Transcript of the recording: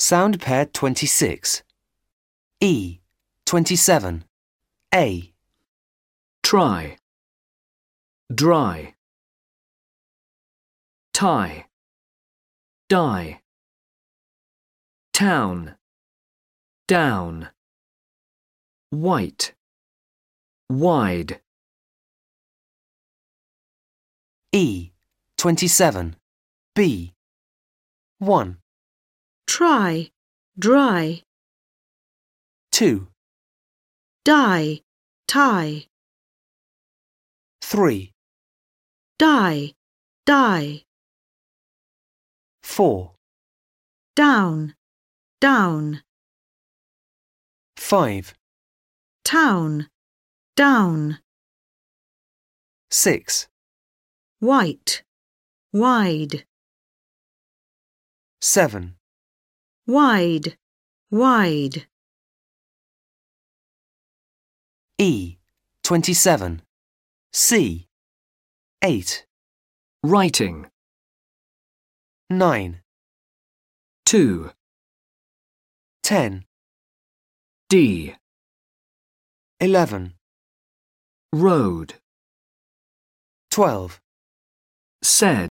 Sound pair 26. E. 27. A. try, dry, tie, die, town, down, white, wide, E. 27. B. 1. Try, dry, 2. die, tie, 3. die, die, 4. down, down, 5. town, down, 6. white, wide, 7. Wide, wide, E. 27. C. 8. writing, 9. 2, 10. D, 11. road, 12. said.